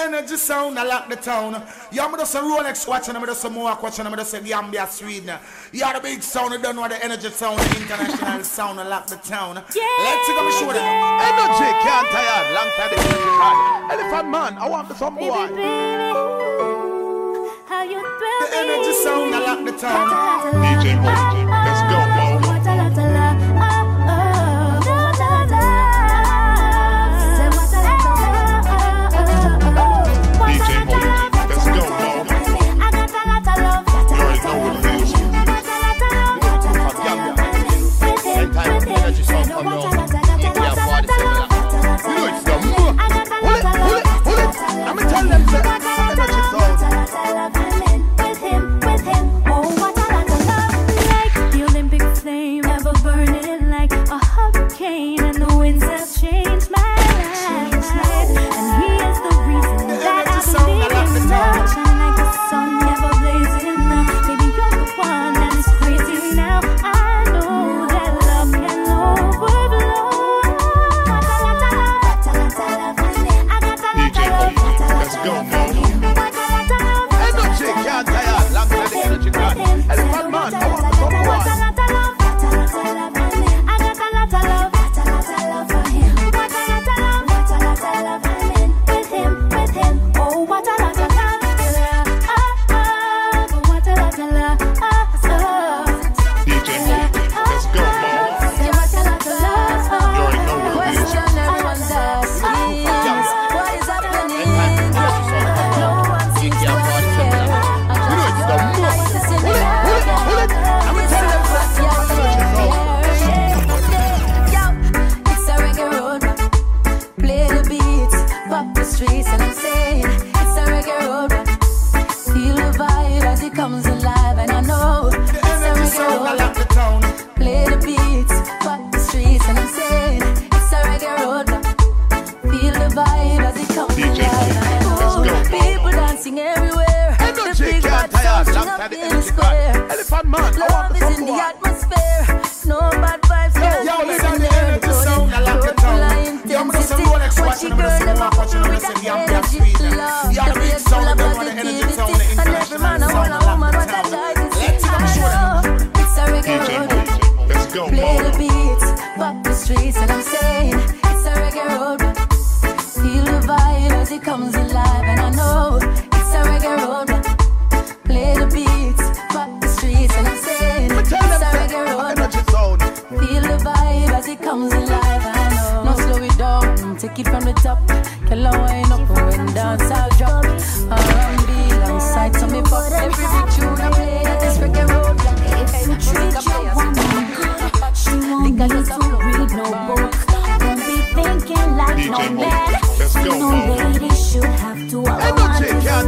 Energy sound, I lock the town. You're from just a Rolex watching, I'm just a Mohawk watching, I'm just a Gambia, Sweden. Yeah, the big sound, I don't know the energy sound, international sound, I lock the town. Yeah, Let's go, show them. Energy can't tire, long time they can't Elephant man, I want some more. Baby, baby, how you feel? The energy sound, I lock the town. DJ Austin. Oh, unknown. comes alive, and I know it's a reggae road. Play the beats, fuck the streets, and I say it's a reggae road. Feel the vibe as it comes alive, and I know. No slow it down, take it from the top. Kill a wine up and when dance I'll drop. R&B alongside to me pop. Every big tune I play that is reggae road. If you treat your woman good, she won't need to read no book. Don't be thinking like DJ no man. No lady. I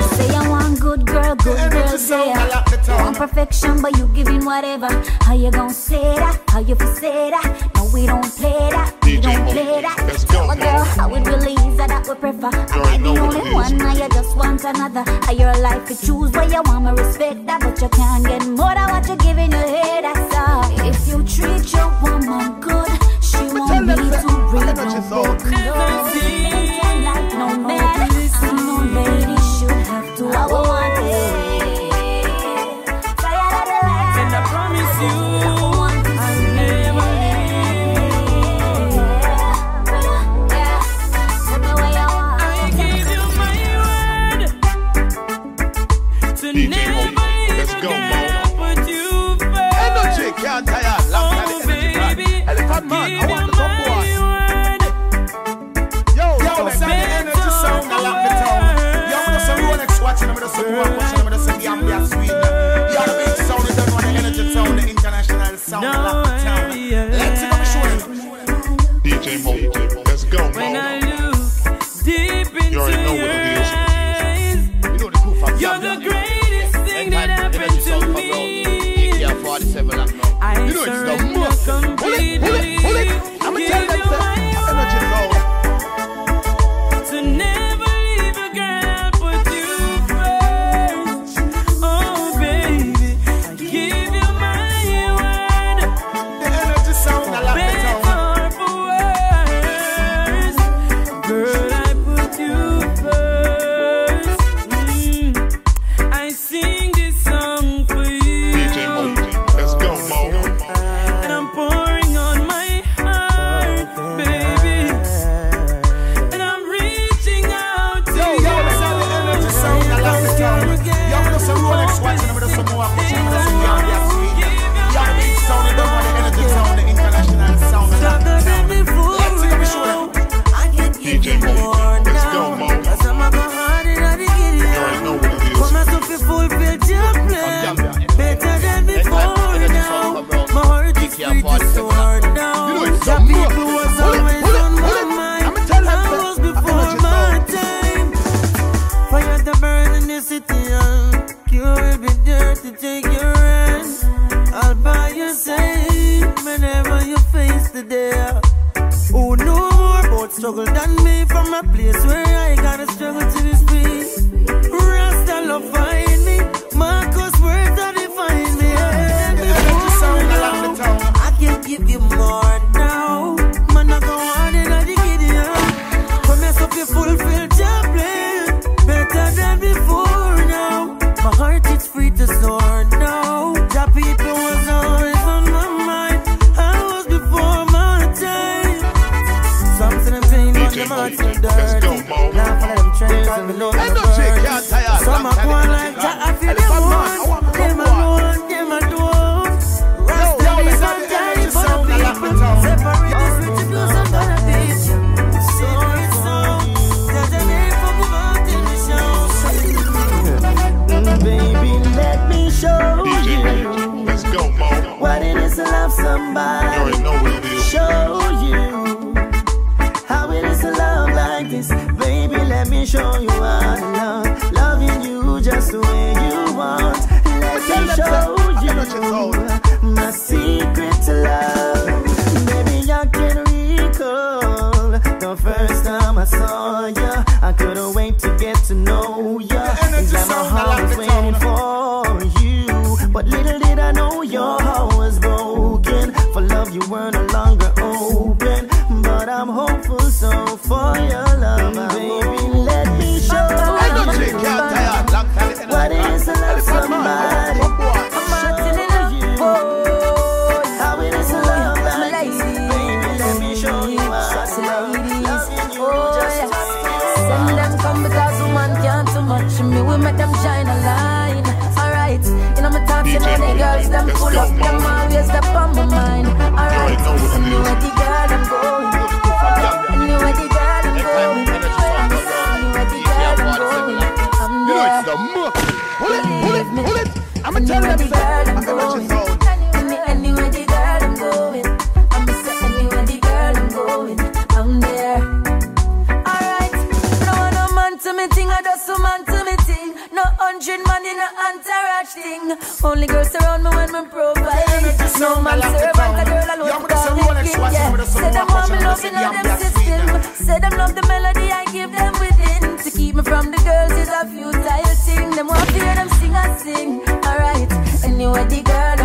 Say I want good girl, good girl, say I want perfection, but you giving whatever. How you gon' say that? How you for say that? No, we don't play that. We don't play that. Let's go, girl. How it really is that we prefer. I be only one, now you just want another. How your life to choose what you want, my respect that, but you can't get more than what you're giving your head treat you struggle than me from a place where I gotta struggle to this peace. Rasta love Energy, can't tire. Some are going like you the girl I'm going, anyway the girl I'm going, anyway the girl I'm going. You know it's the mo. Pull it, pull it, pull it. I'ma tell them. I'm gonna let you know. weird man in an entourage thing. Only girls around me when me provide. No man servant, a girl alone love down and give. Yeah, say them want me loving on them system. Say them love the melody I give them within. To keep me from the girls is a futile thing. Them want to hear them sing and sing. Alright, anyway the girl.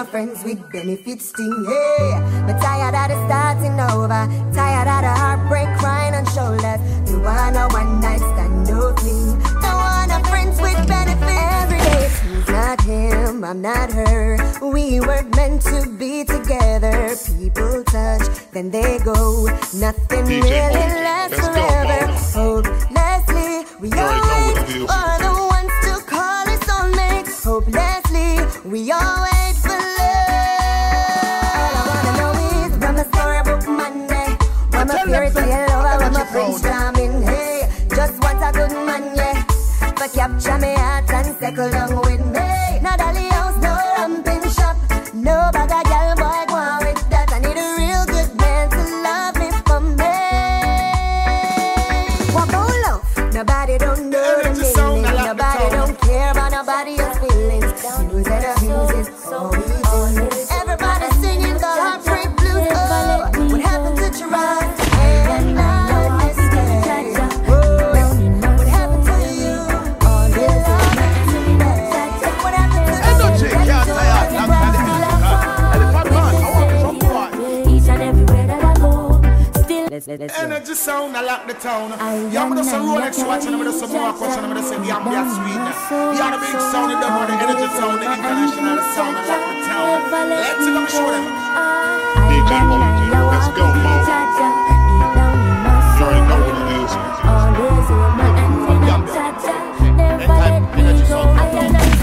your friends with benefits sting. Hey, me tired of the starting over, tired of the heartbreak crying on shoulders. Don't wanna one night stand, no thing. Don't wanna friends with benefits. Every day she's not him, I'm not her. We were meant to be together. People touch, then they go. Nothing DJ really Oldie. lasts Let's forever. Hope, Leslie, we always are the ones to call us soulmates. Hope, we always. Slamming, hey, just want a good man, yeah. But capture me heart and second down with sound, I like the town. Just a Rolex I'm just a Mark I'm just a sweet. Big sound, the the energy sound, the international sound, I the town. Let's go, show them. Let's go, Mo. You already know what it is. Energy.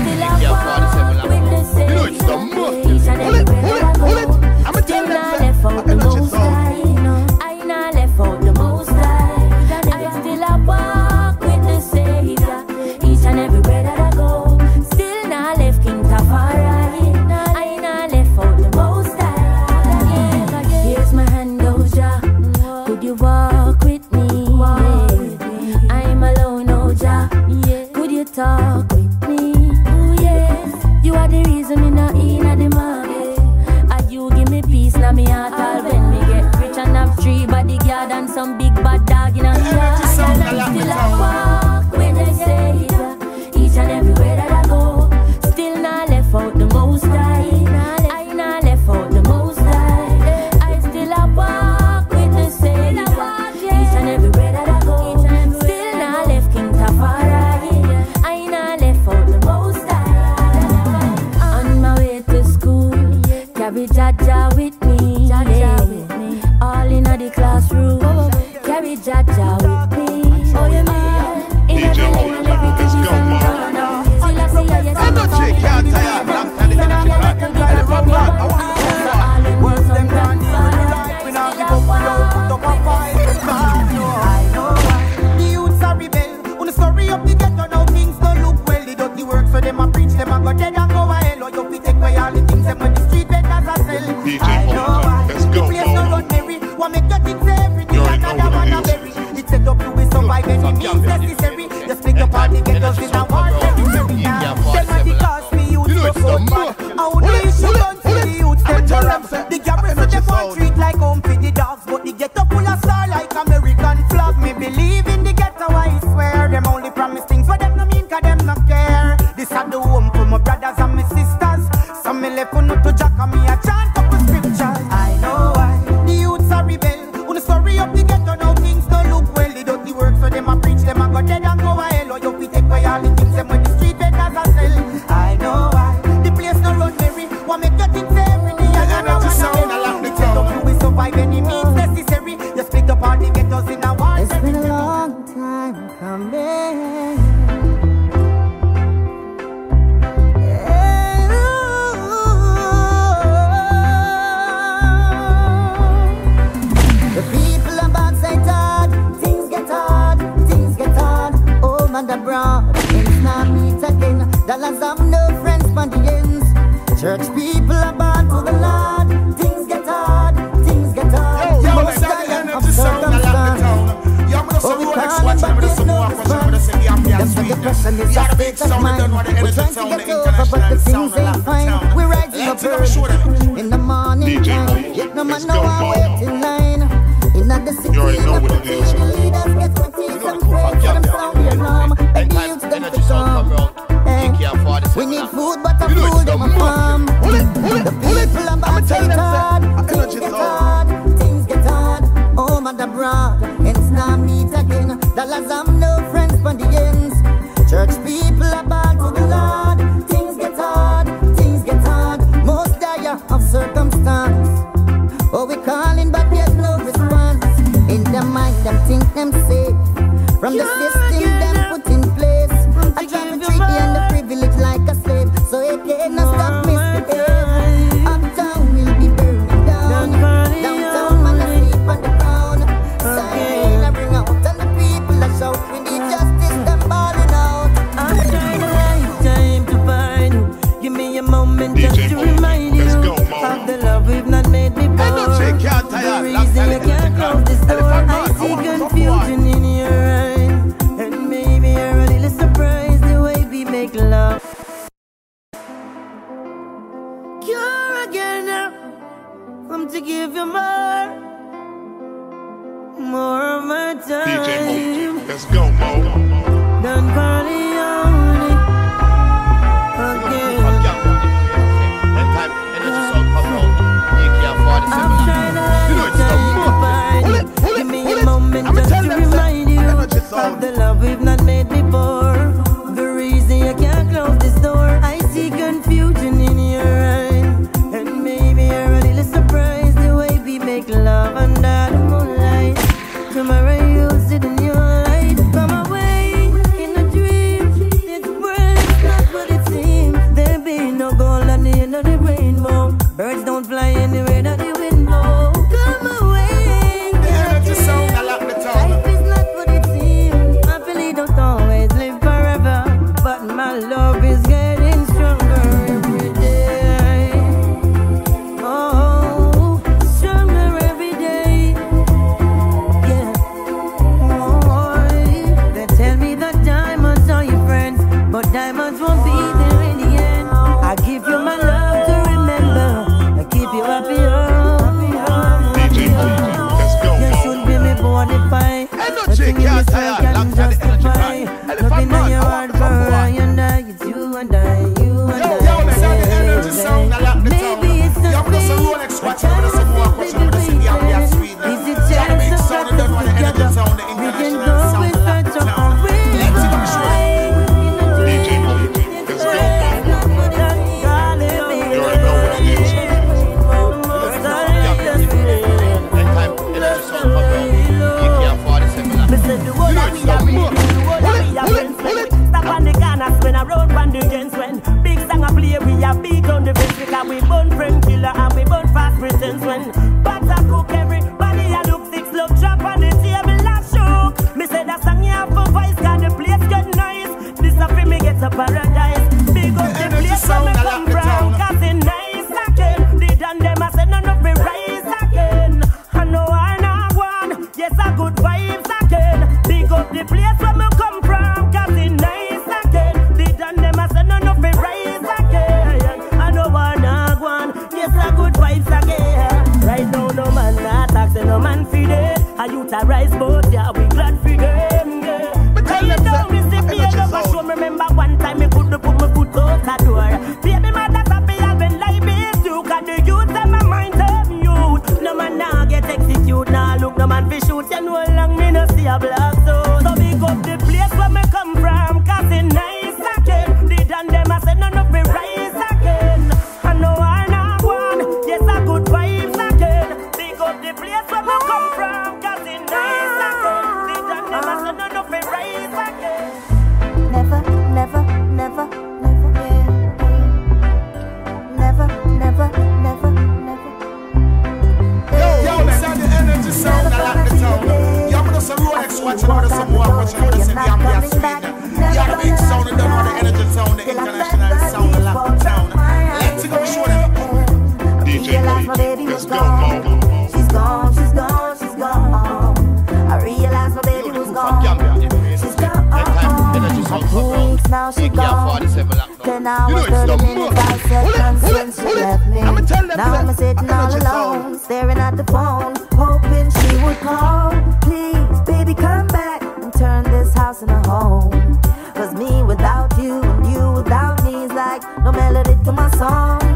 Church people are bad for the Lord. Things get hard, things get hard. Yo, yo, Most I am of circumstance. Yo, I'm gonna say we want to watch them with some more. I'm gonna say we have to are the big sound and the energy sound, the international sound, the Latin sound. We're rising up early in the morning time. Yet no man know our way in line. In the city, in the leaders. my family. The people I'm about to 47 lock You know hours, it's thirty the minutes, five seconds since she left me. I'ma tell them Now I'm sitting all alone, staring at the phone, hoping she would call. Please, baby, come back and turn this house into a home. Cause me without you and you without me is like no melody to my song.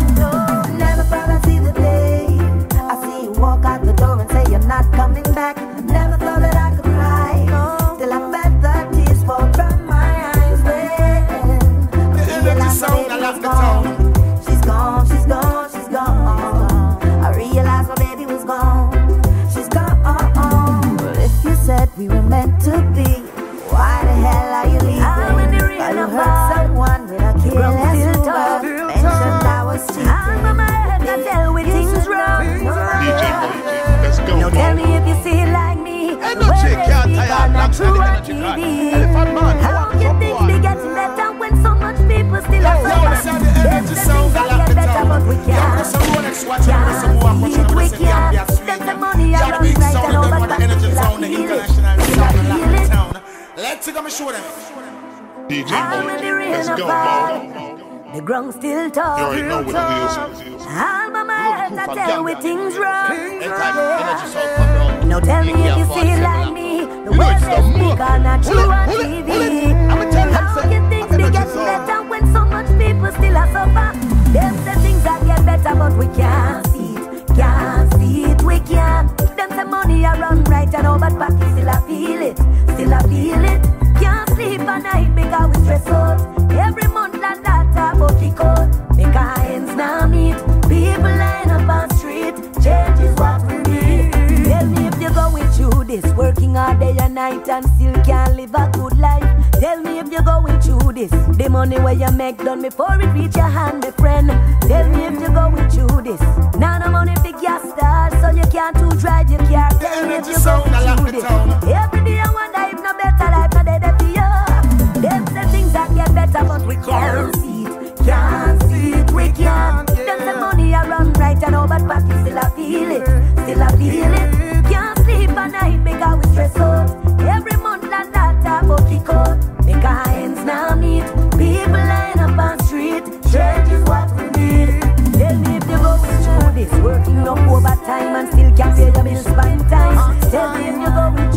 Tire. Lock down the energy man. Elephant man, I How you think we better when so much people still are yo, listen to the energy sound, I like the town. Yo, I'm just a Rolex watch, I'm just a walk watch, I'm just a the ambient sweet. Yeah, the big sound, the done one, the energy sound, the international sound, I like the town. Let's see, come show them. DJ Mike, let's go, Mama. The ground still You tall. already know what it is. All my mind I tell with things wrong. Anytime energy sound come round, Now tell me if you it like me. The words they speak are not true on TV. How you think we getting better when so much people still are suffer? Them say things that get better, but we can't see it. Can't see it, we can't. Them say money a run right, and all but pocket still I feel it. Still I feel it. Can't sleep at night because we stress out. Every month and that a bucket coat. Make our ends now meet. People line up on street. Change working all day and night and still can't live a good life. Tell me if you're going through this, the money where you make done before it reach your hand, my friend. Tell me if you're going through this. Now no money for gas start, so you can't to drive your car. Tell me if you're I going through the this. Every day I wonder if no better life no dead for you. Them say things that get better, but we can't see it. Can't see it, we can't. Them say money a run right and all but pocket still I feel it. Still I feel it. Change is what we need. Tell me if you're going through this, working no overtime and still can't pay your bills by time. Tell me you're going through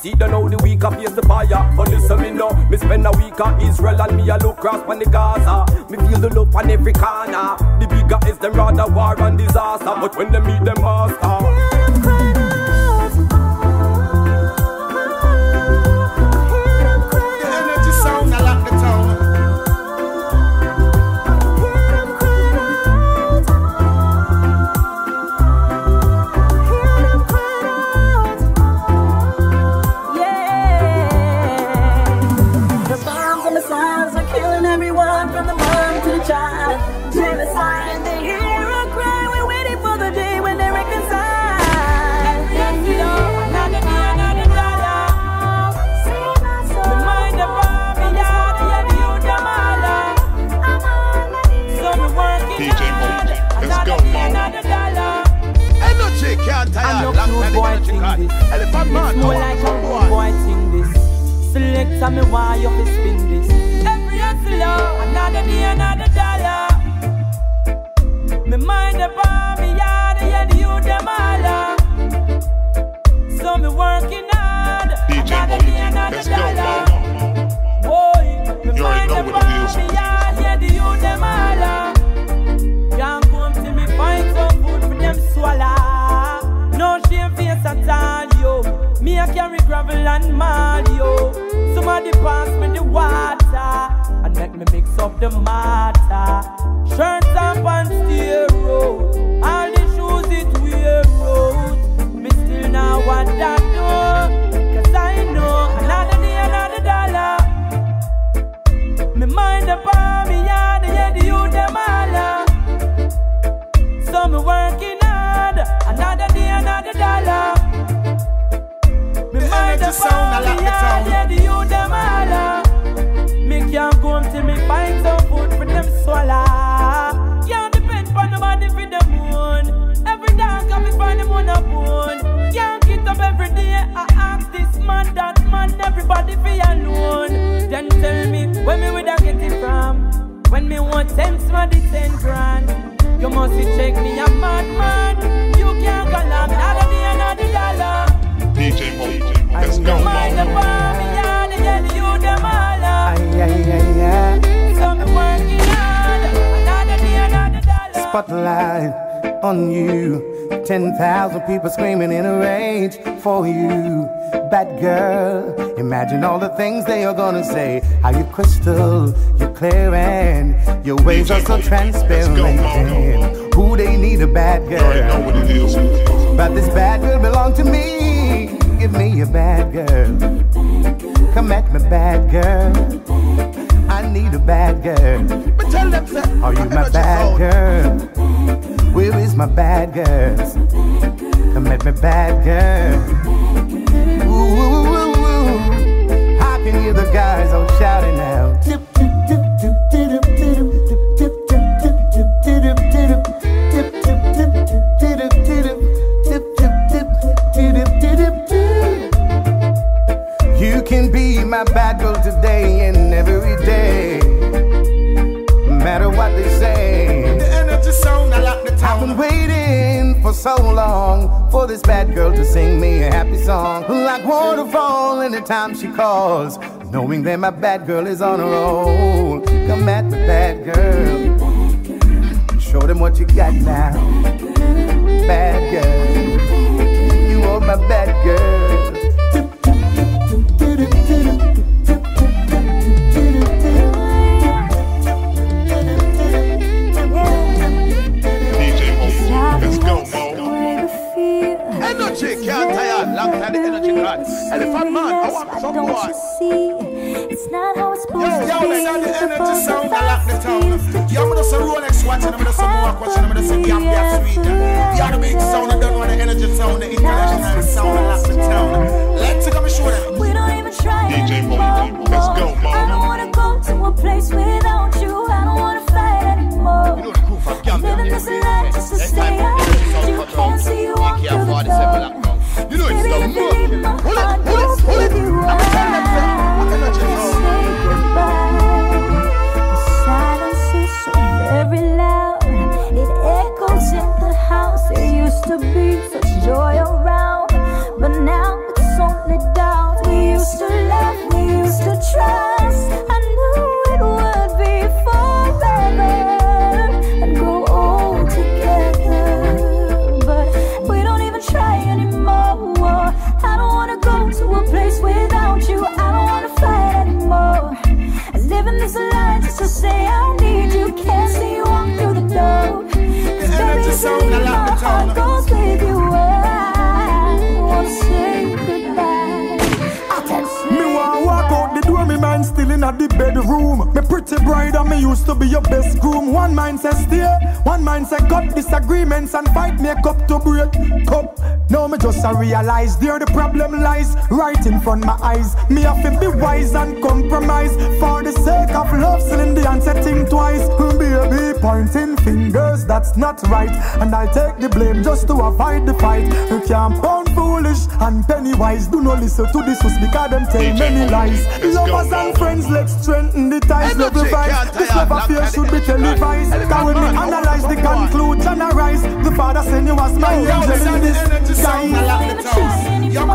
See, don't know the week I face the fire. But listen, me know, me spend a week in Israel and me a things they are gonna say. How you crystal, you're clear, and your ways are so transparent. Who they need a bad You already know girl. what it is. But this bad girl belong to me. Give me a bad girl. Come at me, bad girl. I need a bad girl. But tell them, Are you my bad girl? Where is my bad girl? Come at me, bad girl. Ooh, can hear the guys all shouting tip. You can be my bad girl today and every day. No matter what they say. The energy sound, I lock the I've been waiting for so long for this bad girl to sing me a happy song. Like waterfall anytime she calls. Knowing that my bad girl is on a roll. Come at me, bad girl. Show them what you got now. Bad girl. You are my bad girl. Can't tire. Long time the energy gone. Elephant man, I want some Don't you see? It's not how it's supposed Yo, to yo, be. let's the energy sound, I lock the town. Yo, I'm gonna say Rolex watching, I'm gonna say Mohawk watching, I'm gonna say Gambia sweet. Yeah, the big sound, I don't know the energy sound, the international sound, I lock the town. Let's take a show them. We don't even try DJ Mo, anymore. let's go, Mo. I don't wanna go to a place without you. I don't wanna fight anymore. You know the crew from Gambia. Living this life just to Next stay time, out. You come can't see you AK walk through the 47 door. You know it's the move. Hold it, hold it, hold it. At the bedroom. Me pretty bride and me used to be your best groom. One mind says stay, one mind says cut disagreements and fight make up to break cup. Now me just a realize there the problem lies right in front my eyes. Me have to be wise and compromise for the sake of love. Selling the answer think twice. Hmm, baby pointing fingers, that's not right. And I'll take the blame just to avoid the fight. You can't pound foolish and penny wise. Do not listen to this because them tell many lies. Lovers and friends, Let's strengthen the ties, no. This never fear should be televised. Can we analyze the conclusion arise, the father send you as my angel in this sky. Y'all you you. Y'all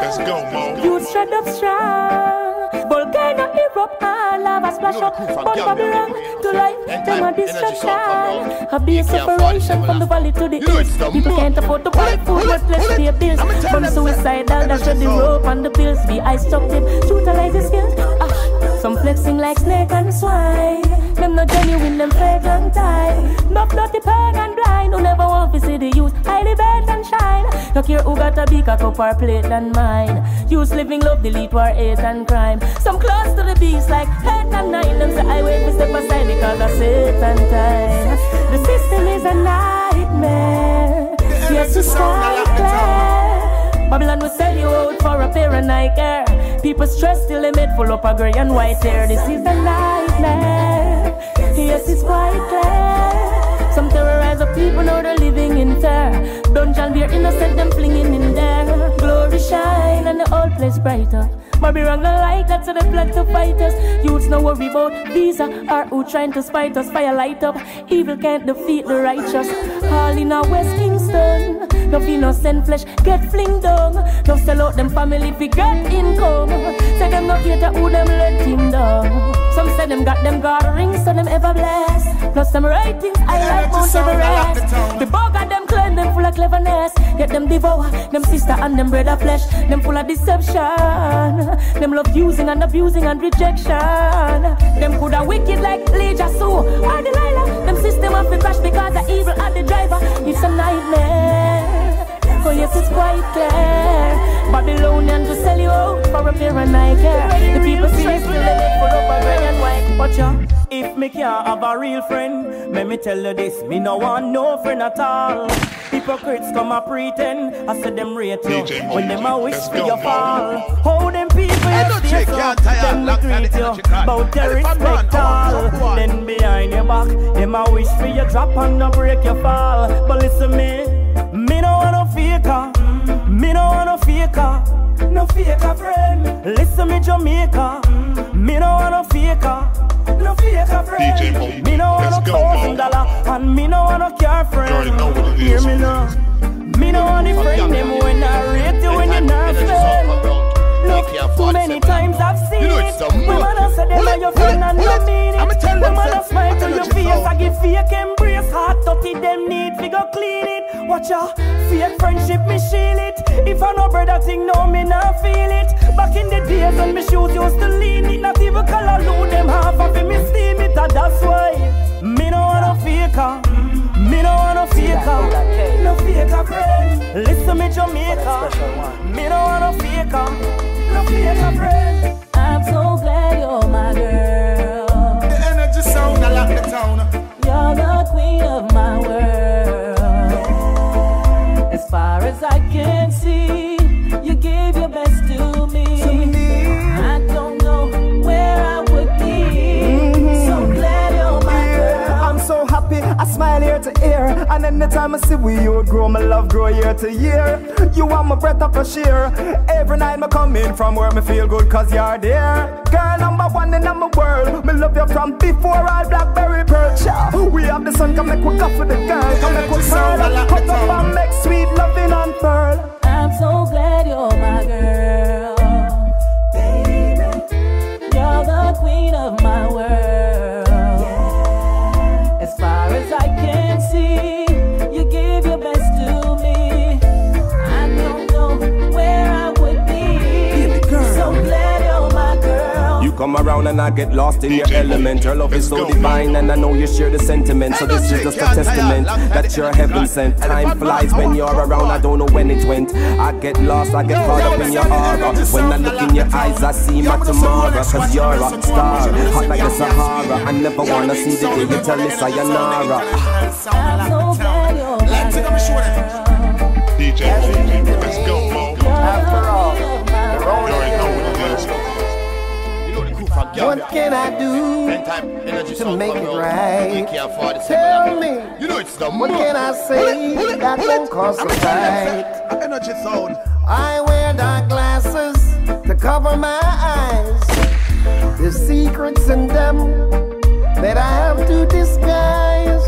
let's go, Mo. You shut up, strong up and lava splash you know, up. But Babylon to life, them a distraction. A be a separation from the valley to the east. People can't afford to buy food, but let's be bills. From suicidal, that's the rope and the pills. Be I stopped him, brutalize his skills. Ah, some flexing like snake and swine. Them not genuine, them and tie. Not dirty peg and blind. Who never want to see the youth highly bent and shine. No care who got a bigger cup or plate than mine. Use living love, delete war, hate and crime. Some close to the beast like eight and nine. Them say I wait to step aside because of Satan time. The system is a nightmare. Yes, it's sound, I lock the clear. Babylon will sell you out for a pair of Nike Air. People stress till they made full up of grey and white hair. This is a nightmare. Yes, it's quite clear. Some terrorize the people, now they're living in terror. Dungeon beer innocent, them flinging in there. Glory shine and the whole place brighter. Maybe wrong the light, that's how they plan to fight us. Youths no worry about visa or who trying to spite us. Fire light up, evil can't defeat the righteous. All in our West Kings stun. No innocent flesh get fling down. No sell out them family fi get income. Say them no cater who them let him down. Some say them got them God rings, so them ever blessed. Plus them ratings, I like Mount Everest. The bug them claim them full of cleverness. Yet them devour them sister and them brother flesh. Them full of deception. Them love using and abusing and rejection. Them coulda wicked like Leja Sue or Delilah. Them system have to crash because the evil at the driver. It's a nightmare. Oh yes, it's quite clear. Babylonian to sell you out for a pair of Nike. The But ya, if me can't have a real friend, let me tell you this, me no want no friend at all. Hypocrites come a pretend, I said them rate you when them a wish for your fall. How them people you stay so, them we the you, bout your respect all. Then behind your back, them a wish for your drop and no break your fall. But listen me, me no want no faker, me no want no faker. No faker friend, listen me Jamaica. Me no want no faker, no faker friend. DJ Mo, me no want no thousand dollar, and me no want no car friend. You already know what it Hear is. me now. Me no want the friend them when I rate you when you're not friend. Look, too many times I've seen You know it. Women mo- a say them are your friend and don't mean it. tell them, Women say, a smile to your face. I give fake embrace. Heart dirty them need fi go clean it. Watch out, fake friendship me shield it. If I no brother thing, no me not feel it. Back in the days when me shoes used to lean it, not even color load them half of it. Me steam it, and that's why me no want no faker. Me no want no faker, no faker friend. Listen me Jamaica. Me no want no faker, no faker friend. I'm so glad you're my girl. The energy sound, I lock the town. You're the queen of my world. As far as I can see, smile ear to ear. And anytime I see we you grow, my love grow year to year. You want my breath of fresh air. Every night me come in from where me feel good cause you're there. Girl number one in my world. Me love you from before all blackberry perch. We have the sun, come make we go for the girl. Come make we curl. Cut up and make sweet loving unfurl. I'm so glad you're my girl. Baby, you're the queen of my world. Come around and I get lost in your DJ element. Your love is so divine, and I know you share the sentiment. So this is just a testament that you're heaven sent. Time flies when you're around. I don't know when it went. I get lost, I get caught up in your aura. When I look in your eyes, I see my tomorrow. Cause you're a star, hot like the Sahara. I never wanna see the day you tell me sayonara. I'm so glad to make it right? Tell me. You know it's the What can I say Pull it, pull it, that won't cause a fight? Energy sound. I wear dark glasses to cover my eyes. There's secrets in them that I have to disguise.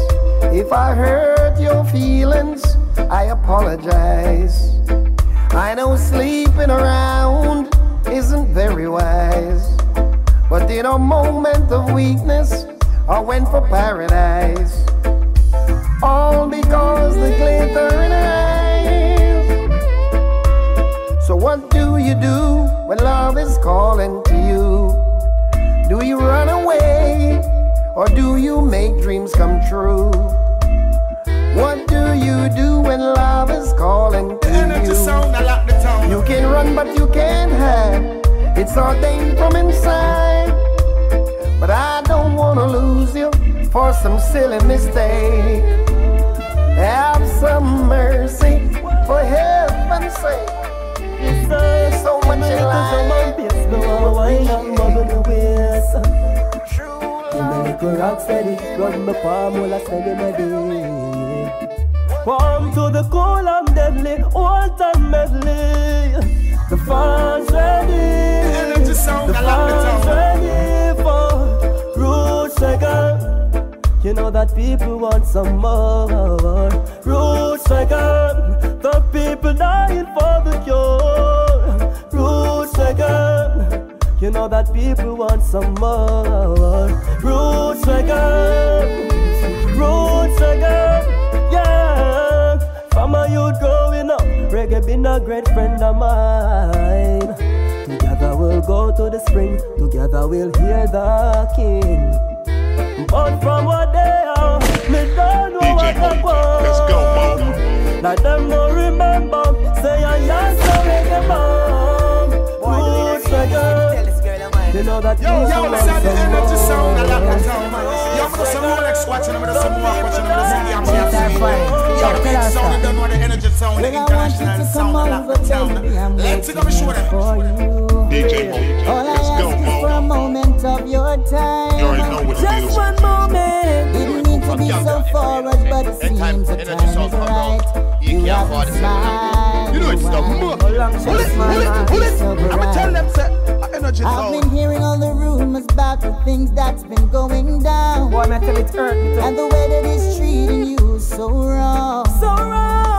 If I hurt your feelings, I apologize. I know sleeping around isn't very wise. But in a moment of weakness, I went for paradise. All because the glitter in her eyes. So what do you do when love is calling to you? Do you run away or do you make dreams come true? What do you do when love is calling to you? sound, I lock the town. You can run, but you can't hide. It's ordained from inside. But I don't wanna lose you for some silly mistake. Have some mercy, for heaven's sake. There's so much in life. Little rock steady, run my palm while I steady my day. Warm to the cool and deadly, all time medley. The fans ready, energy sound, the I lock the town. ready for root shaker. You know that people want some more. Root again. The people dying for the cure. Roots again. You know that people want some more. Roots again. Roots again. Yeah. From a youth growing up, reggae been a great friend of mine. Together we'll go to the spring. Together we'll hear the king. But from what they are, me don't know what they want. Let's go, Mo. Like them no remember, say I am so reggae bomb. Roots reggae. You know that Yo, people yo, want listen the energy sound of more. that town. Yo, I'm some Rolex watching, I'm some walk watching, I'm some the ambiance scene. Yo, the big sound, you don't know the energy sound, the international sound of that town. Let's go, me show them. DJ Mo. All I Let's go, ask is for a moment of your time. You already know what it Just one moment. Didn't mean to be so forward, but it seems the time is right. You have a smile. You know it's the mo. Pull it, pull it, pull it. I'ma tell them, say, uh, energy I've sound. The things that's been going down. Boy, tell it hurt. And the way that it's treating you so wrong. So wrong,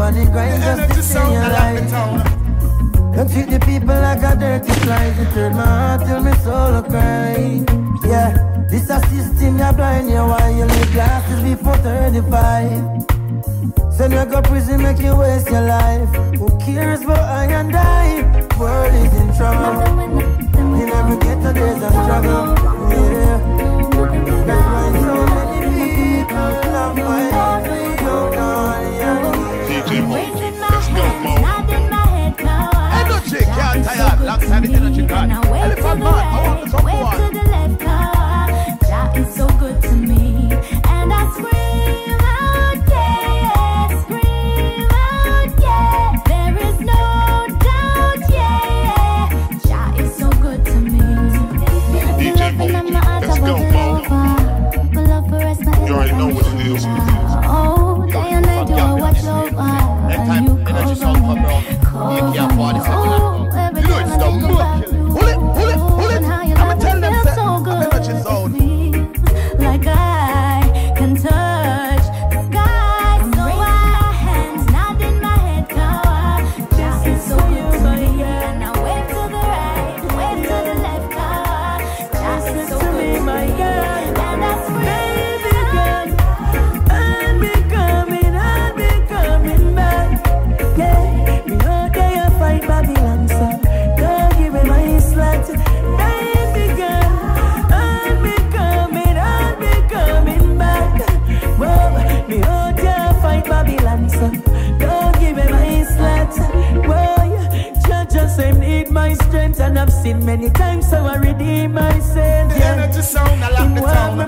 on the grind the just to stay alive. Don't treat the people like a dirty flies. It turn my heart till my soul cry. Yeah, this a system you're blind you while you live glasses before 35. Send you go prison, make you waste your life. Who cares for I and I? World is in trouble. In every ghetto there's a struggle. Let's go, Energy, can't tired. Long. Elephant man, I want to talk to one.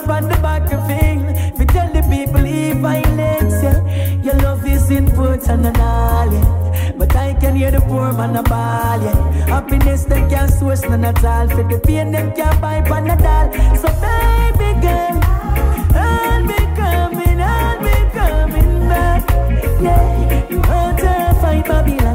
off on the back of thing. we tell the people he I legs, yeah. Your love is in important and all, yeah. But I can hear the poor man a ball, yeah. Happiness they can't source none at all. For the pain them can't buy pan at all. So baby girl, I'll be coming, I'll be coming back, yeah. You want to fight Babylon.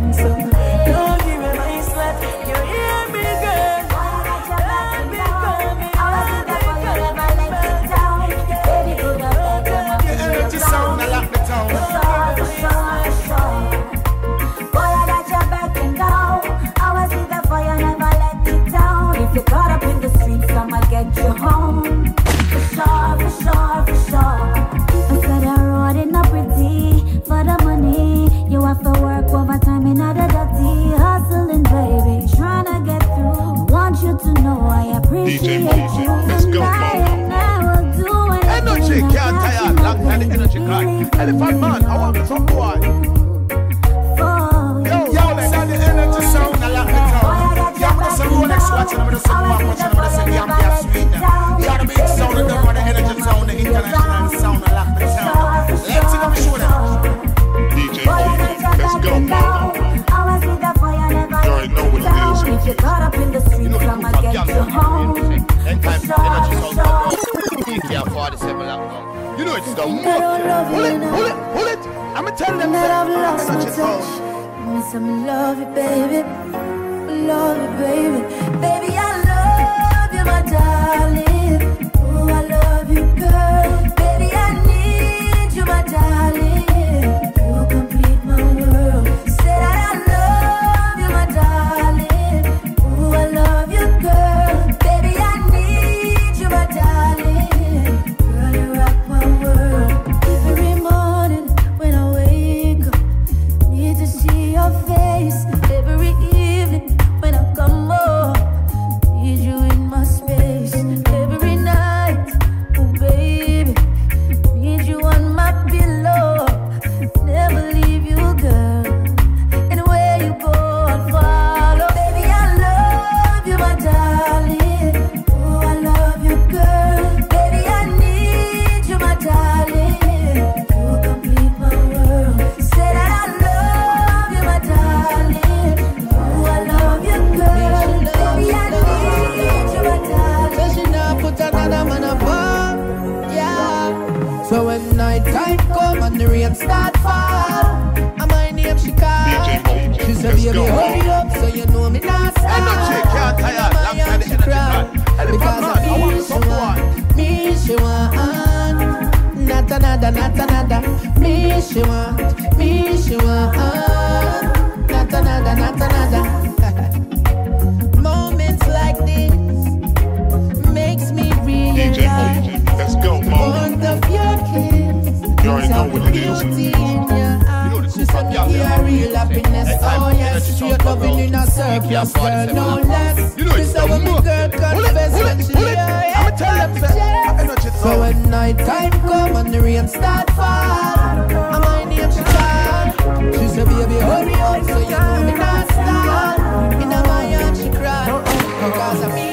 She said hear real happiness. Oh yes, straight loving in a surplus, girl, no less. This how when me girl confess when she hear I'ma tell them, say, So when night time come and the rain start fall, and my name she call. She say, baby, hurry up, so you know me not stall. In my heart she cry, because I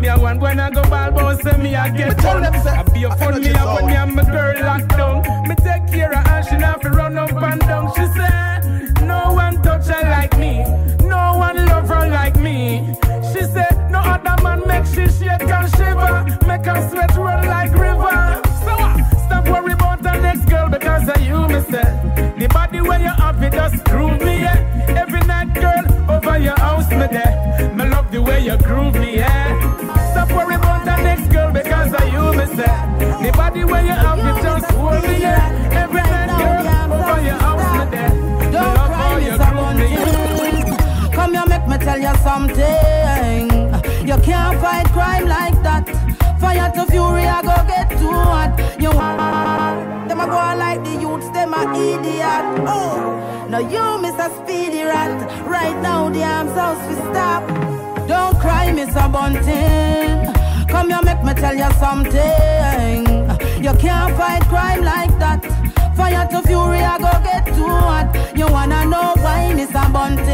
Me a one when I go ball, but say me I get fun. I be a fun, me up when me and my girl locked down. Me take care of her, she not fi run up and down. She say, no one touch her like me, no one love her like me. She say, no other man make she shake and shiver, make her sweat run like river. So uh, stop worry about the next girl because of you, me say. The body where you have it just groove me, yeah. Every night, girl, over your house, me there. Me love the way you groove body where you have it just hold me. Every girl, over your house, me there. Me love how you groove me. Come here, make me tell you something. You can't fight crime like that. Fire to fury, I go get too hot. You want them a go like the youths, them a idiot. Oh, now you miss a speedy rat. Right now the arms house we stop. Don't cry, Miss a bunting. Come here, make me tell you something. You can't fight crime like that. Fire to fury, I go get too hot. You wanna know why, Miss a bunting?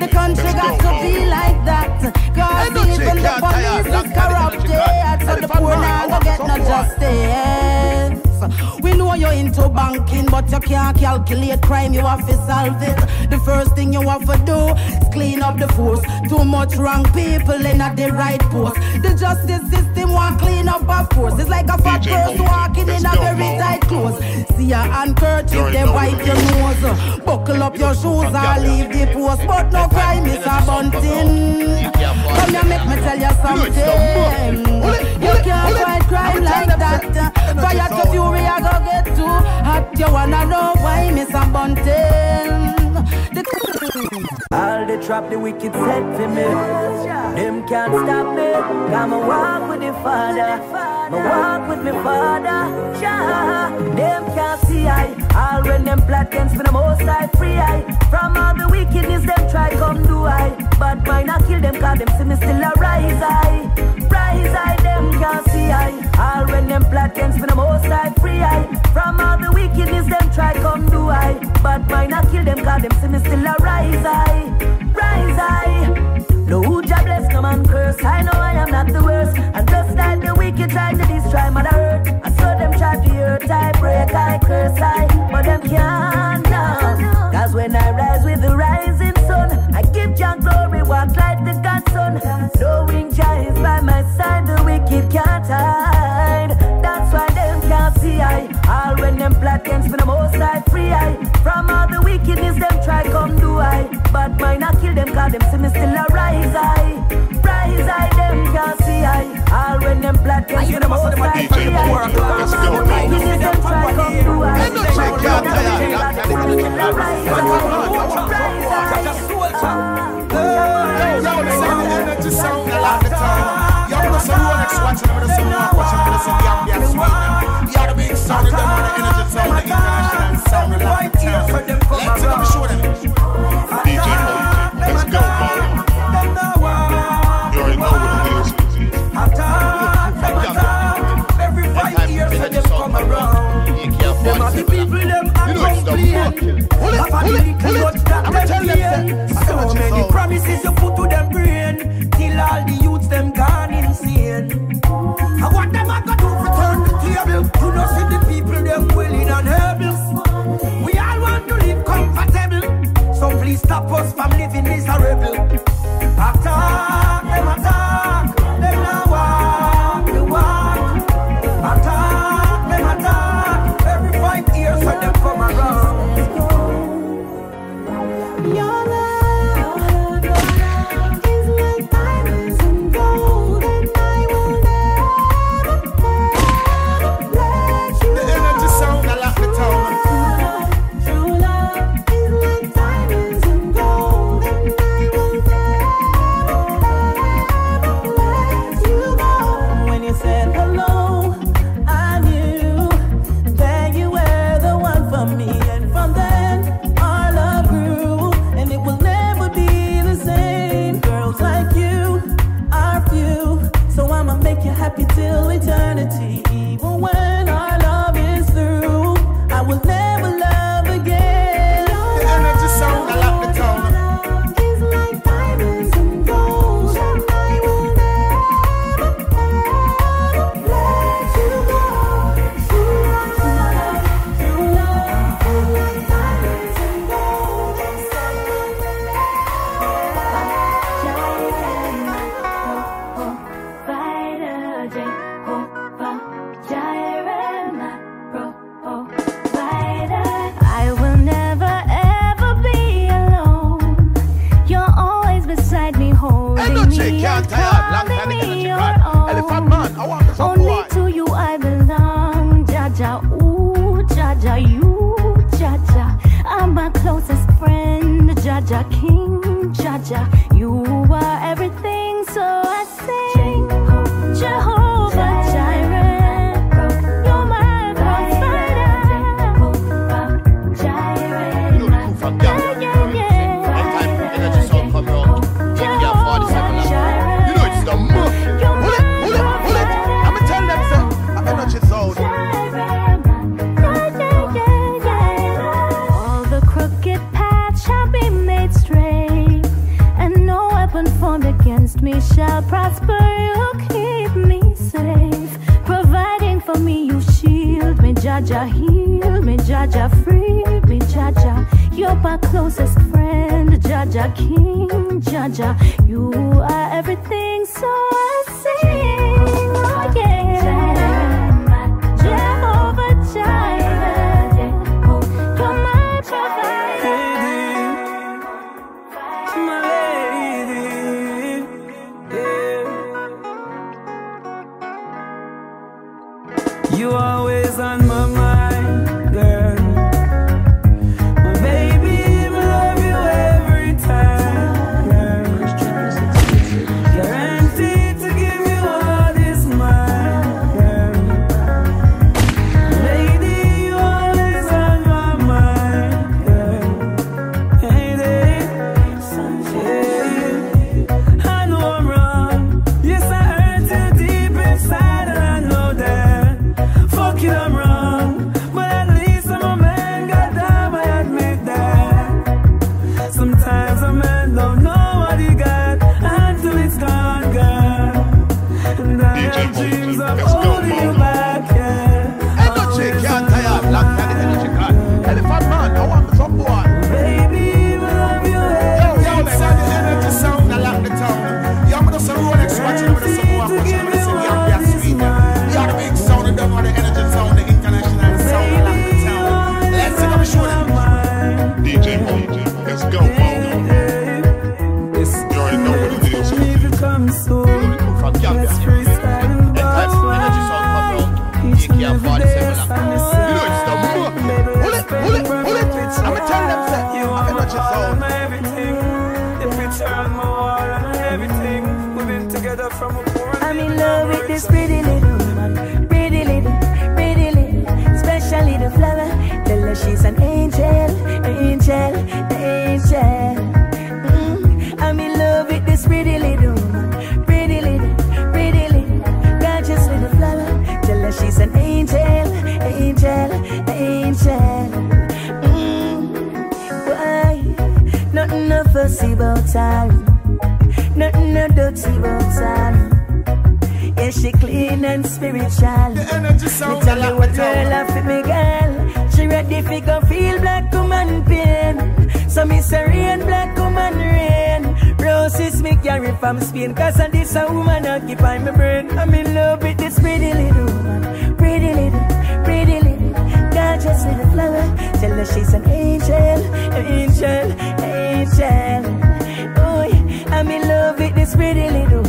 The country got to be like that. Cause even the police is corrupted. So the poor now go get no justice. We know you're into banking, but you can't calculate crime. You have to solve it. The first thing you have to do is clean up the force. Too much wrong people in at the right post. The justice system want clean up, of course. It's like a fat person walking in a very tight clothes. See your handkerchief, You they wipe your nose. Buckle up your shoes or leave the post. But no crime is a bunting. Come here, make me tell you something. You can't fight crime like that. Fire to fury, I go get too hot. You wanna know why, Miss a bunting? All the trap the wicked set for me. Them can't stop me. Come and walk with the Father. Me walk with me Father. Yeah. Them can't see I. All when them plot against me, the most I free I. From all the wickedness them try come do I. But mine I kill them cause them see me still a rise I. Rise I. Them can't see I. All when them plot against me, the most I free I. From all the wickedness them try come do I. But mine I kill them cause them see me still a rise I. Rise I. No who job bless, no man curse. I know I am not the worst. And just like the wicked try to destroy Mother Earth, I saw them try to hurt, I break, I curse, I, but them can't now. Cause when I rise with the rising sun, I give Jah glory, walk like the Godson. Knowing Jah is by my side, the wicked can't hide free I. All when them plot against me, the most I free I. From all the wickedness them try come do I. But mine I kill them cause them see me still arise I. Rise I them can't see I. All when them plot against me, the most I free I. From all the wickedness them try come do I. Yo, listen, Rolex watching, I'm gonna watching. I'm see Gambia swing. The Arabic sound, them the energy sound, the the Latin sound. Let them show. the people them are complaining. So many promises you put to them brain, till all the youths them gone insane. I want them I got to the table. You know see the people them willing and able. We all want to live comfortable, so please stop us from living miserable. After Jaja, heal me, Jaja, free me, Jaja. You're my closest friend, Jaja, King, Jaja. You are everything, so I say. Sound me tell you what girl I fit me girl. She ready fi go feel black woman pain. So me say rain black woman rain. Roses me carry from Spain. Cause of this a woman occupy my brain. I'm in love with this pretty little woman. Pretty little, pretty little. Gorgeous little flower. Tell her she's an angel, angel, angel. Oh, I'm in love with this pretty little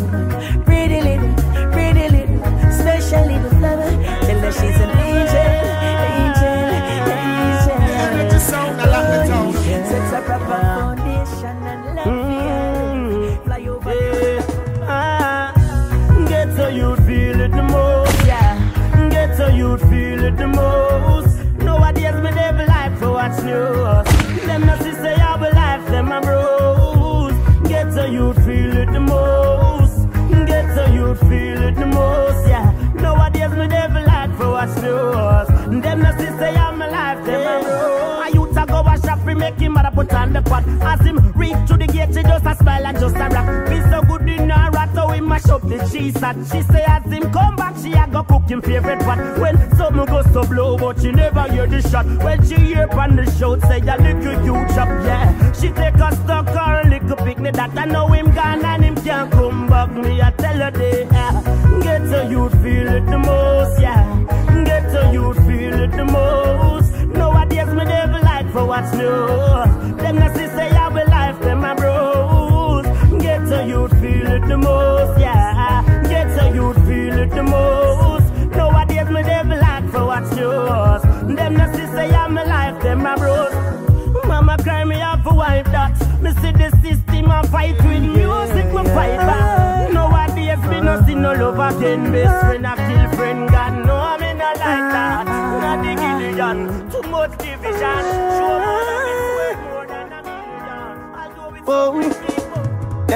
news. Them not see say will life, them a bros. Get so you feel it the most. Get so you feel it the most, yeah. Nowadays me devil life for what's news. Them not see say I'm alive, them a bros. I used to go a shop fi make him mother put on the pot. As him reach to the gate, she just a smile and just a rock. Be so good in he mash up the cheese and She say as him come back, she a go cook him favorite pot. When something goes so blow, but she never hear the shot. When she hear on the shout, say a little you chop, yeah. She take a stock or a little picnic that I know him gone and him can't come back. Me I tell her they yeah. Get so you feel it the most, yeah. Get so you feel it the most. Nowadays me never like for what's new. Them see say I will life, them my bros. Get so you feel it the most, the system a fight with music, we fight back. Nowadays me no see no love again. Best friend a kill friend, God no me not like that. Not the Gillian, too much division. Show more than a million. Although it's Oh.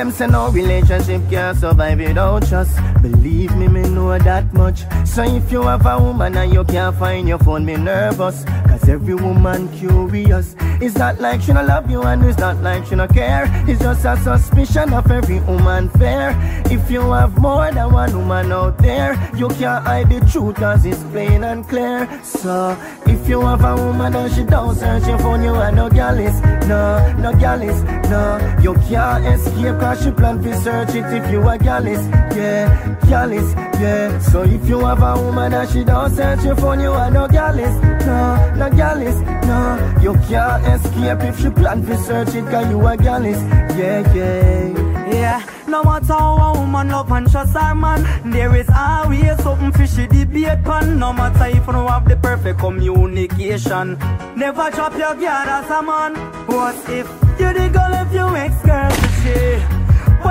Them say no relationship can survive without trust. Believe me, me know that much. So if you have a woman and you can't find your phone, me nervous. Cause every woman curious. It's not like she no love you and it's not like she no care. It's just a suspicion of every woman fair. If you have more than one woman out there, you can't hide the truth cause it's plain and clear. So if you have a woman and she don't search your phone, you are no gallus. No, no gallus. No, you can't escape cause she plan to search it if you are gallus. Yeah, gallus. Yeah. So if you have a woman and she don't search your phone, you are no gallus. No, no gallus. No, you can't escape if she plan to search it cause you are gallus. Yeah, yeah. Yeah, no matter how a woman love and trust her man, there is always something fishy debate pan. No matter if you have the perfect communication, never drop your guard as a man. What if you the girl if you ex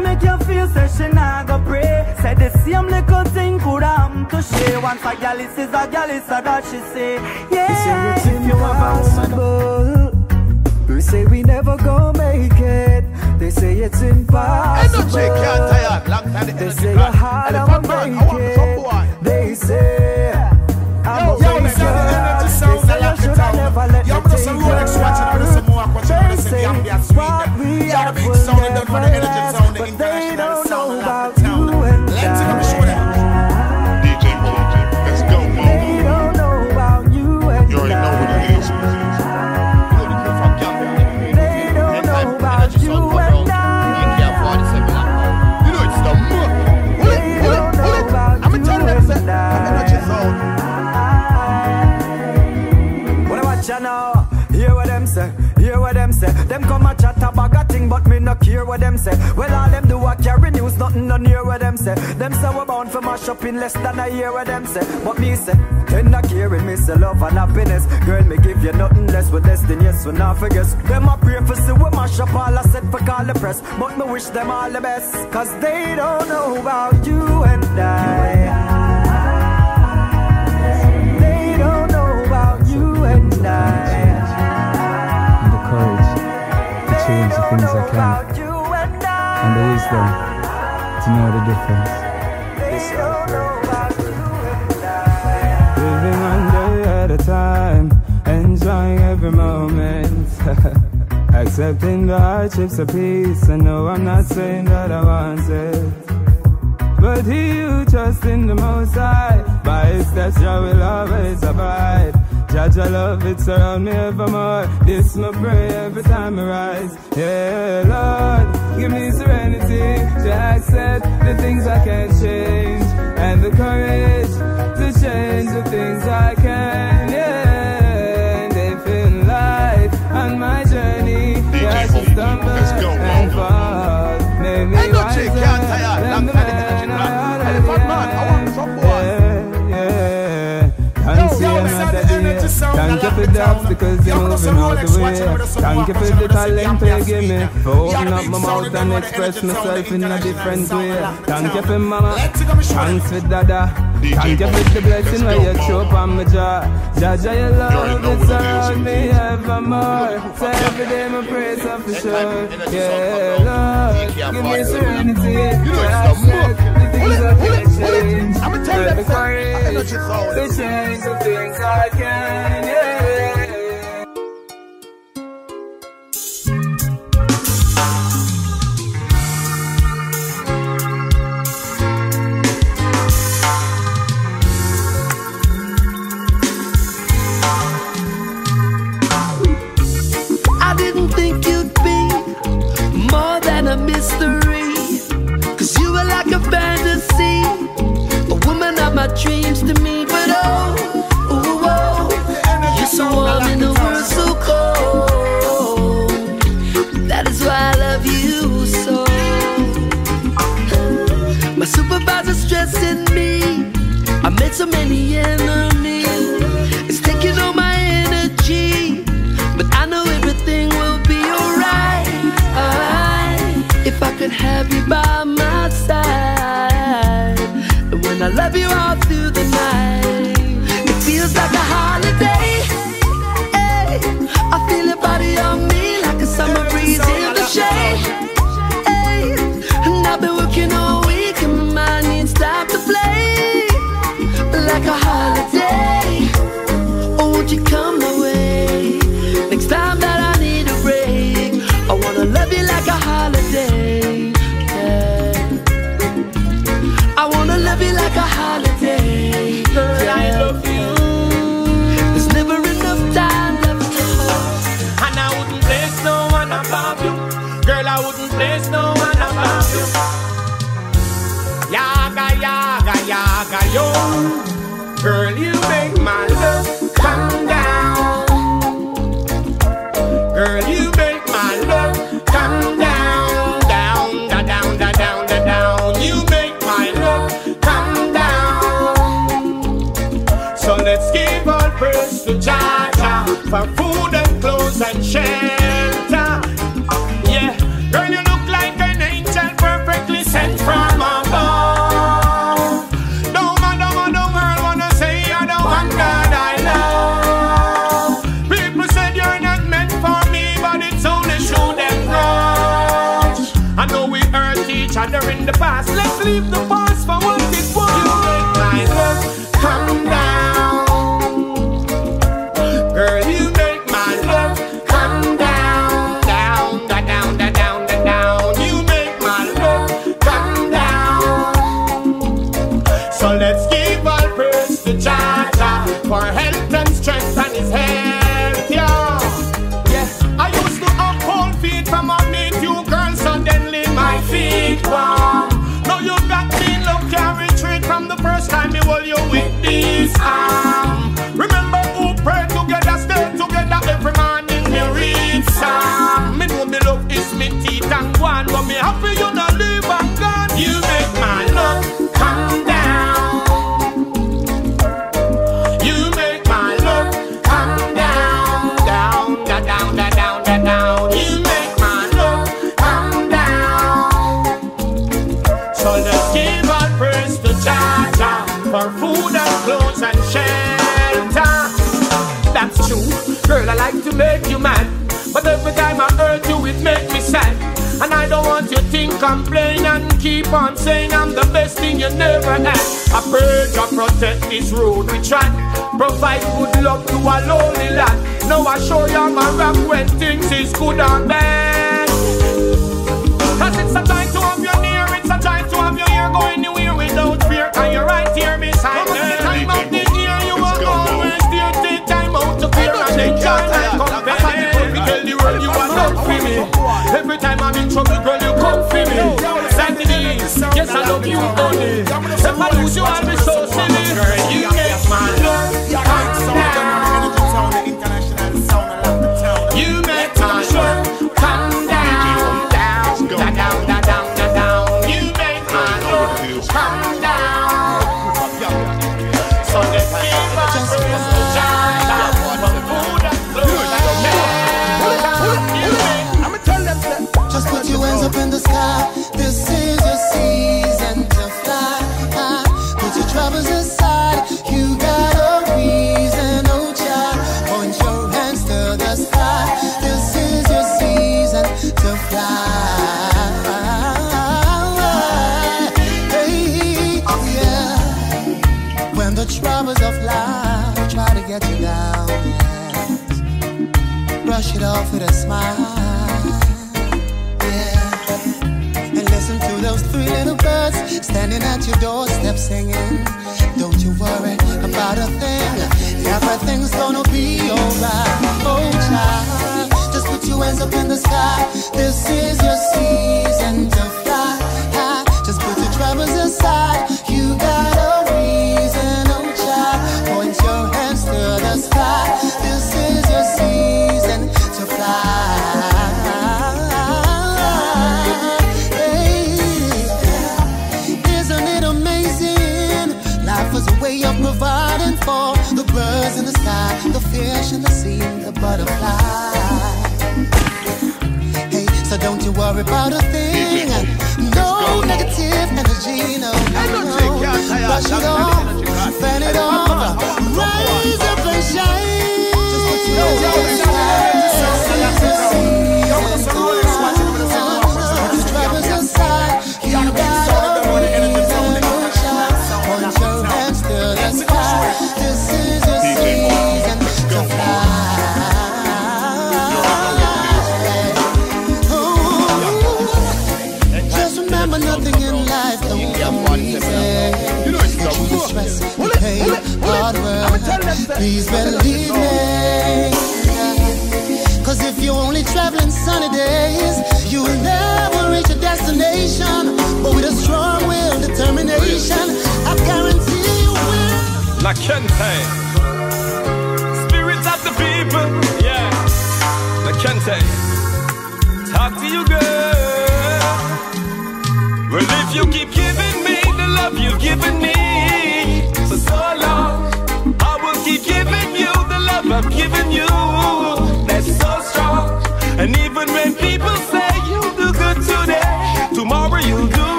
girl to she? What make you feel say she nah go pray? Say the same little thing could happen to she. Once a gal is a gal is a that she say. Yeah, if you have a woman. We say we never gonna make it. They say it's impossible. Energy can't tire. Long time the They say gone. you're hard, I'ma man, make I want some boy. it. They say Rolex watching, I'm just a Mohawk watching, I'm just a Gambia Sweden. Yo, the big sound, and don't know the energy sound, the international sound, I the town. Let's let me show them. Care what them say. Well, all them do a carry news, nothing no near what them say. Them say we're bound for mash up in less than a year what them say. But me say, tender caring, me say love and happiness. Girl, me give you nothing less with destiny, yes, we not forget. Them a pray for see we mash up all I said for call the press. But me wish them all the best, cause they don't know about you and I. They don't know about you change the things I can and the wisdom to know the difference. Living one day at a time, enjoying every moment. Accepting the hardships of peace, I know I'm not saying that I want it. But he who trusts in the Most High, by his steps I will always abide. Judge, I love it, surround me evermore. This my prayer every time I rise. Yeah, Lord, give me serenity to accept the things I can't change and the courage to change the things I can. Yeah, and if in life on my journey, yeah, I should stumble. for the, obstacles you're moving out the way. Thank you for the talent you give me. For opening up my mouth and express myself in a different way. Thank you for mama. Thanks for dada. Thank you for the blessing where you show up on my jaw. Jaja, your love is around me evermore. So every day my praise up for sure. Yeah, Lord, give me serenity. Yeah, I said the things I'm gonna tell you that. I'm the things I can. Yeah.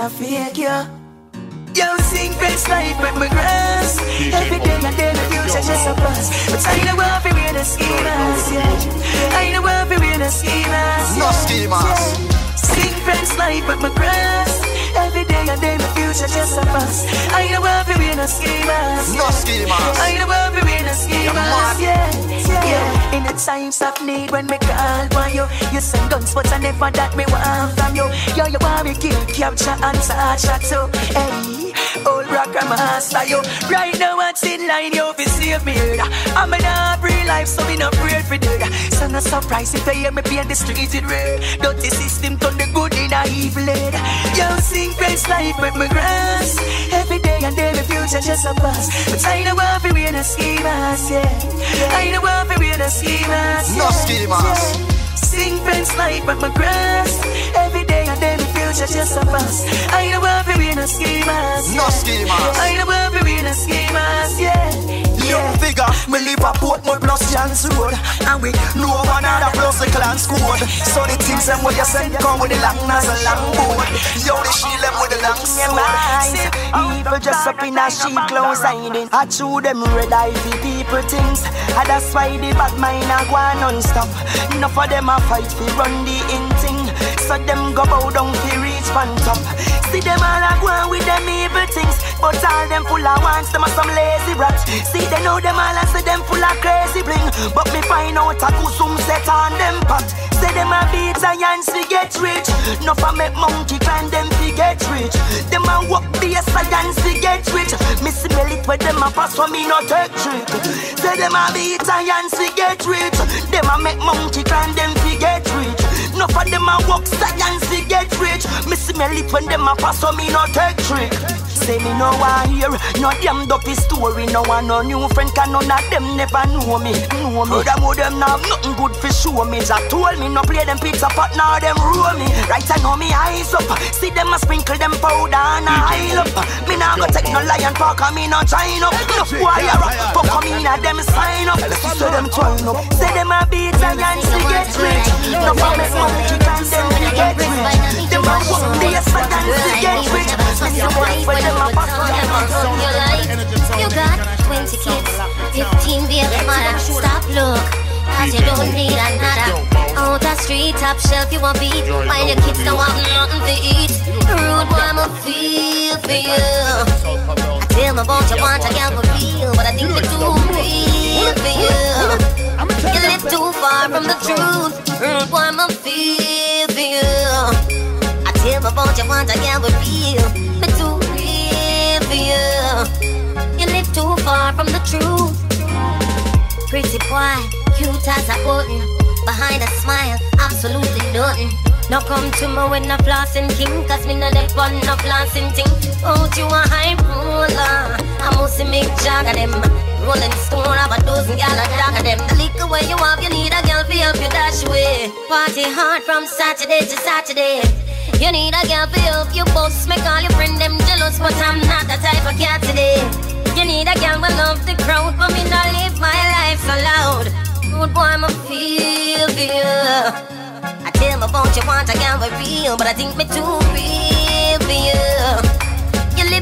A fake, yeah. Yo, sing best life with my grass. Every day I day the future just a buzz. But I know what we wear the schemas, yeah. I know what we wear the schemas, No. Yeah. Sing best life with my grass. Every day I day the future just a buzz. I know what we wear the schemas, No schemas. I know what we wear the schemas, yeah. Yeah. In the times of need when me call for you, you send guns, but I never that me want from you. Yo, you want me kill, capture and that too. Hey, old rocker master, you. Right now what's in line, you fi save me. I'm in a free life, so me not afraid for dead. So no surprise if you hear me paint the streets in red. Dirty system turn the good in a evil head. Yo, sing best life with my grass. Every day and day, my future just a buzz. But I know what we wear the schemas, yeah. I know what we wear the schemas, No yeah. schemas. Yeah. Sing fence life with my grass. Every day and day, my future just a buzz. I know what we wear the schemas, No yeah. schemas. I know what we wear the schemas, yeah. Young figure, me live a Portmore plus Chance Road And we know one another plus the clan's code So the things them what you send come with the long as a long board Yo, the shield them with the long sword People dress up in a sheep clothes hiding. I chew them red eye for people things. And that's why the bad mind a go on non-stop. Enough of them a fight for run the in thing. So them go bow down fi pan top. See them all a go on with them evil things. But all them full of wants, them a some lazy rats. See they know them all and say them full of crazy bling. But me find out a kusum set on them pot. Say them a beat giants fi get rich. No for make monkey climb them fi get rich. Them a walk be a science fi get rich. Me smell it when them a pass for me no take trick. Say them a beat giants fi get rich. Them a make monkey climb them fi get rich. No for them a walk science get rich. Me smell it when them a pass for me no take trick. Say me no want hear no damn dopey story. No one no new friend can none of them never know me. Know me. Furthermore them now nothing good for show me. Jah told me no play them pizza pot now them roll me. Right I know me eyes up. See them a sprinkle them powder and a high up. Me now go take no lion park and me no join up. No wire up. Fuck come in a them sign up. So them turn up. Say them a beat giants to get rich. No for me monkey can them to get rich. Them a walk the giants to get rich. Me see one for them a pass on them. your life. You got 20 kids, 15 baby mother. Stop, look, cause you don't need another. Out the street, top shelf, you want beat. While your kids don't want nothing to eat. Rude boy, I'ma feel for you. I tell my boss you want a girl for real, but I think you're too real for you. You live too far from the truth. Rude boy, I'ma feel you. I tell my you want a girl for real, but too real for you. You live too far from the truth. Pretty boy, cute as a button. Behind a smile, absolutely nothing. Now come to me with no flossing king, cause me no left on no flossing thing. Out you a high roller. I must make jog of them. Rolling stone have a dozen gal a dog of them. The liquor where you have, you need a girl to help you dash away. Party hard from Saturday to Saturday. You need a girl to help you boss. Make all your friend them jealous, but I'm not the type of cat today. You need a girl will love the crowd, but me not live my life so loud. Good boy, I'ma feel for you. I tell my boss you want a girl for real, but I think me too real for you.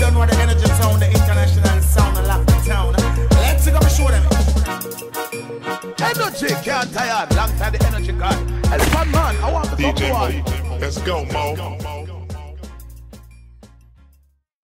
don't know the energy sound, the international sound, the lock town. Let's go and show them. Energy can't tired, long time the energy guy. As one man, I want to DJ talk to one. Let's go, Mo. Let's go, Mo.